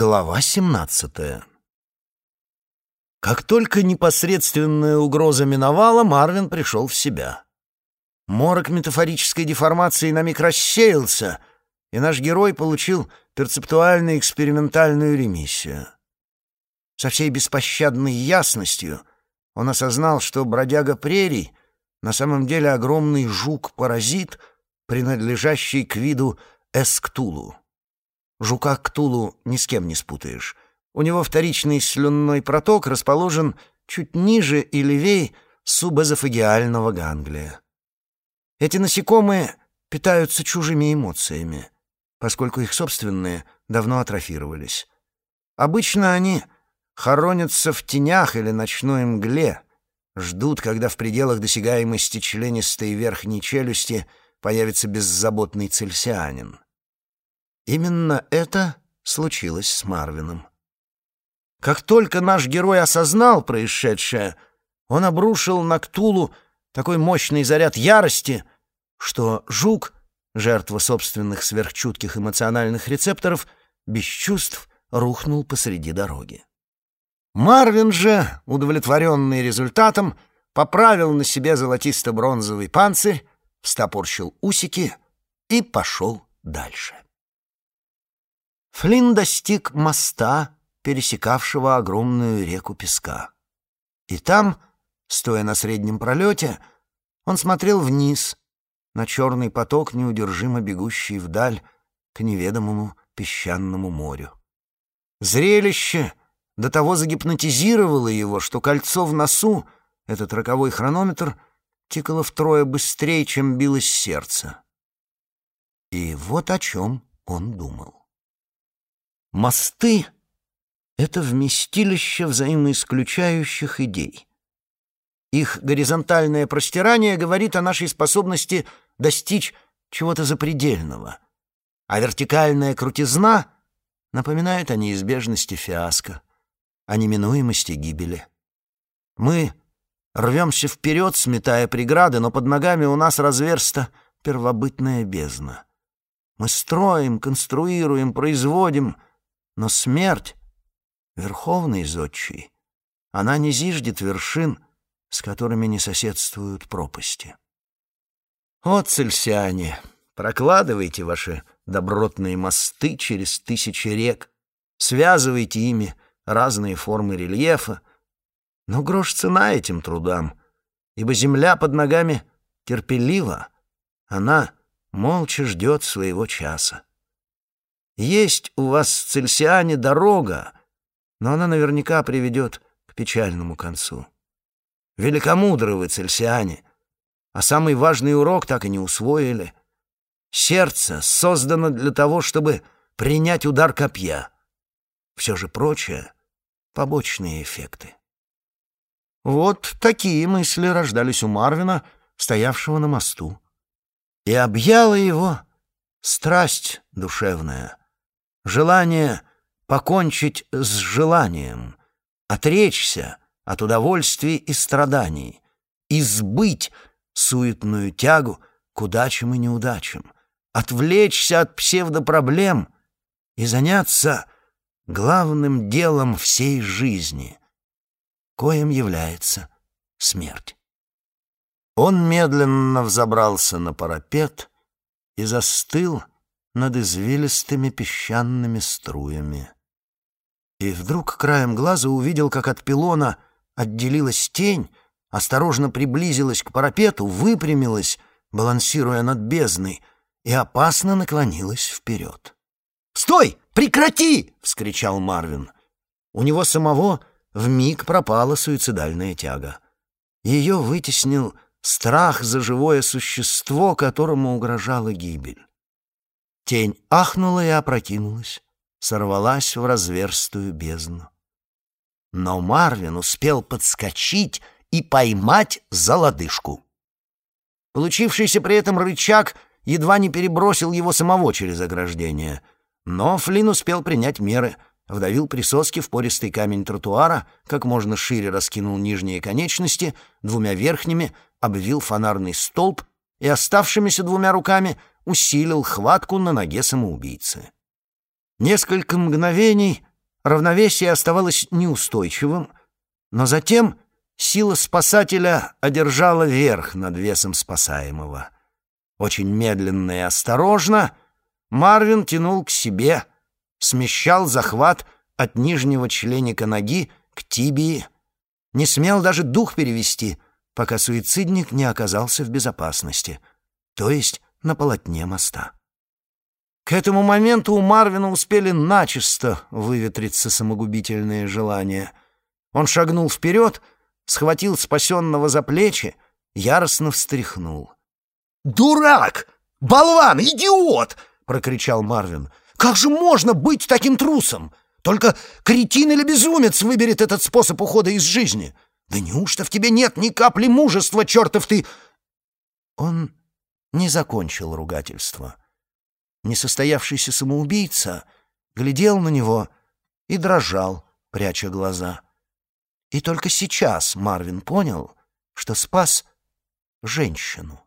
Глава 17 Как только непосредственная угроза миновала, Марвин пришел в себя. Морок метафорической деформации на миг рассеялся, и наш герой получил перцептуально-экспериментальную ремиссию. Со всей беспощадной ясностью он осознал, что бродяга прерий на самом деле огромный жук-паразит, принадлежащий к виду эсктулу. Жука Ктулу ни с кем не спутаешь. У него вторичный слюнной проток расположен чуть ниже и левее субэзофагиального ганглия. Эти насекомые питаются чужими эмоциями, поскольку их собственные давно атрофировались. Обычно они хоронятся в тенях или ночной мгле, ждут, когда в пределах досягаемости членистой верхней челюсти появится беззаботный цельсианин. Именно это случилось с Марвином. Как только наш герой осознал происшедшее, он обрушил на Ктулу такой мощный заряд ярости, что жук, жертва собственных сверхчутких эмоциональных рецепторов, без чувств рухнул посреди дороги. Марвин же, удовлетворенный результатом, поправил на себе золотисто-бронзовый панцирь, встопорщил усики и пошел дальше. Флинн достиг моста, пересекавшего огромную реку песка. И там, стоя на среднем пролете, он смотрел вниз на черный поток, неудержимо бегущий вдаль к неведомому песчаному морю. Зрелище до того загипнотизировало его, что кольцо в носу, этот роковой хронометр, тикало втрое быстрее, чем билось сердце. И вот о чем он думал. Мосты — это вместилище взаимоисключающих идей. Их горизонтальное простирание говорит о нашей способности достичь чего-то запредельного, а вертикальная крутизна напоминает о неизбежности фиаско, о неминуемости гибели. Мы рвемся вперед, сметая преграды, но под ногами у нас разверста первобытная бездна. Мы строим, конструируем, производим — но смерть, верховный зодчий, она не зиждет вершин, с которыми не соседствуют пропасти. О, цельсиане, прокладывайте ваши добротные мосты через тысячи рек, связывайте ими разные формы рельефа, но грош цена этим трудам, ибо земля под ногами терпелива, она молча ждет своего часа. Есть у вас, цельсиане, дорога, но она наверняка приведет к печальному концу. Великомудры вы, цельсиане, а самый важный урок так и не усвоили. Сердце создано для того, чтобы принять удар копья. Все же прочее — побочные эффекты. Вот такие мысли рождались у Марвина, стоявшего на мосту. И объяла его страсть душевная — Желание покончить с желанием, отречься от удовольствий и страданий, избыть суетную тягу к удачам и неудачам, отвлечься от псевдопроблем и заняться главным делом всей жизни, коим является смерть. Он медленно взобрался на парапет и застыл, над извилистыми песчаными струями. И вдруг краем глаза увидел, как от пилона отделилась тень, осторожно приблизилась к парапету, выпрямилась, балансируя над бездной, и опасно наклонилась вперед. «Стой! Прекрати!» — вскричал Марвин. У него самого вмиг пропала суицидальная тяга. Ее вытеснил страх за живое существо, которому угрожала гибель. Тень ахнула и опрокинулась, сорвалась в разверстую бездну. Но Марвин успел подскочить и поймать за лодыжку. Получившийся при этом рычаг едва не перебросил его самого через ограждение, но Флинн успел принять меры, вдавил присоски в пористый камень тротуара, как можно шире раскинул нижние конечности, двумя верхними обвил фонарный столб и оставшимися двумя руками усилил хватку на ноге самоубийцы. Несколько мгновений равновесие оставалось неустойчивым, но затем сила спасателя одержала верх над весом спасаемого. Очень медленно и осторожно Марвин тянул к себе, смещал захват от нижнего членика ноги к тибии, не смел даже дух перевести, пока суицидник не оказался в безопасности, то есть на полотне моста. К этому моменту у Марвина успели начисто выветриться самогубительные желания. Он шагнул вперед, схватил спасенного за плечи, яростно встряхнул. «Дурак! Болван! Идиот!» — прокричал Марвин. «Как же можно быть таким трусом? Только кретин или безумец выберет этот способ ухода из жизни. Да неужто в тебе нет ни капли мужества, чертов ты...» Он не закончил ругательство несостоявшийся самоубийца глядел на него и дрожал, пряча глаза. И только сейчас Марвин понял, что спас женщину.